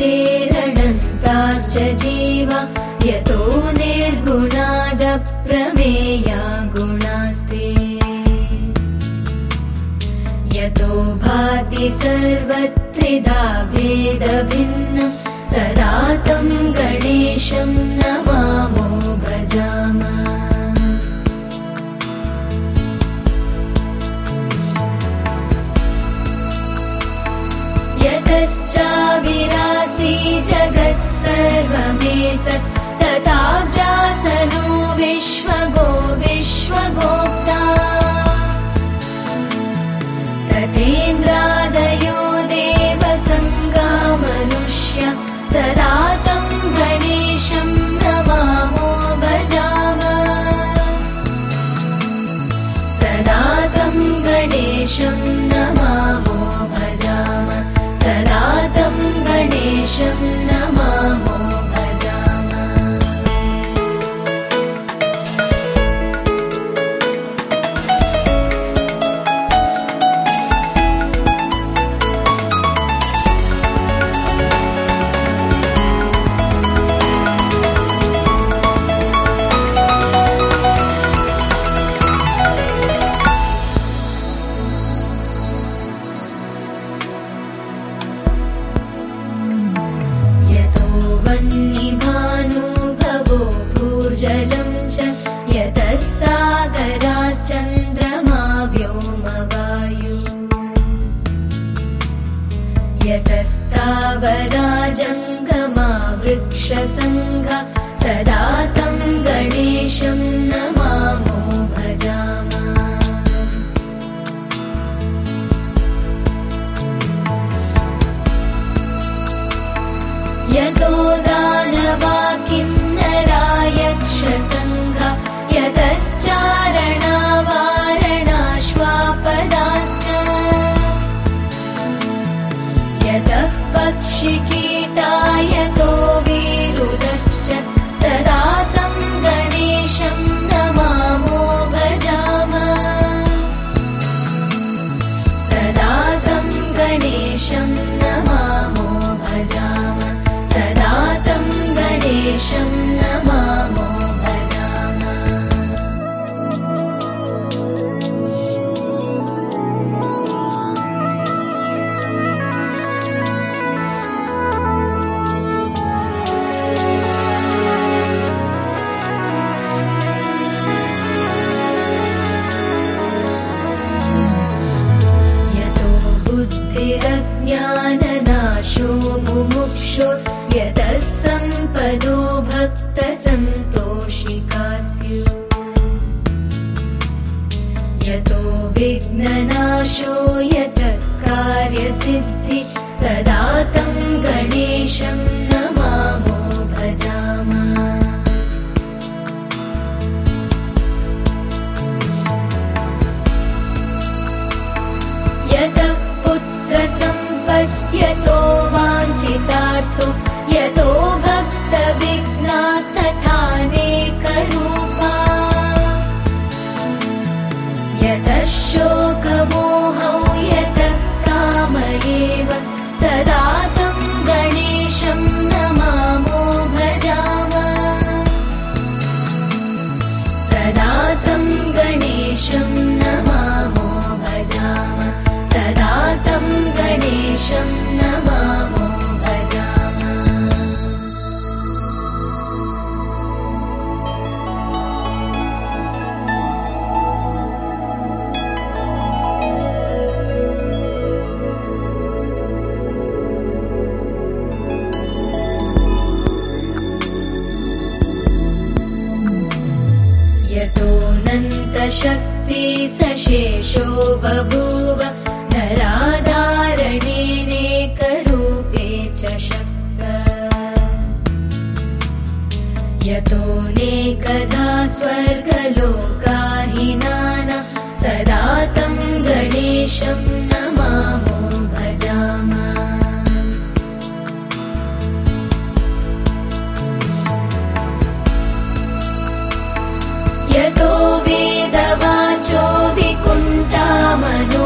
शक्तेरनन्ताश्च जीवा यतो निर्गुणादप्रमेया गुणास्ते। यतो भाति सर्वत्रिधा भेदभिन्न यतश्चाविरासी जगत् सर्वमेतत्। तथाब्जासनो विश्वगो विश्वगोप्ता। तथेन्द्रादयो देवसङ्गामनुष्य सदा तं गणेशं नमामो भजाम। सदा तं गणेशं गणेशं यतस्तावराजङ्गमा वृक्षसङ्घ सदा तं गणेशं नमामो भजाम पक्षिकीटा यतो विरुदश्च सदा तं गणेशं नमामो भजाम। सदा तं गणेशं नमामो भजाम। सदा तं गणेशं बुद्धिरज्ञाननाशो मुमुक्षो यतः सम्पदो भक्तसन्तोषिका यतो विघ्ननाशो यतः कार्यसिद्धि सदा तं गणेशं नमामो भजाम पुत्रसम्पद्यतो वाञ्छितार्थो यतो भक्तविघ्नास्तथानेकरूपा यतः शोकमोहौ यतः काम एव सदा भजाम। यतोऽनन्तशक्ति सशेषो बभूव धराधारणेनेकरूपे यतोऽनेकधा स्वर्गलोकाहिनाना सदा तं गणेशं नमामो भजाम। यतो वेदवाचो विकुण्ठामनोभि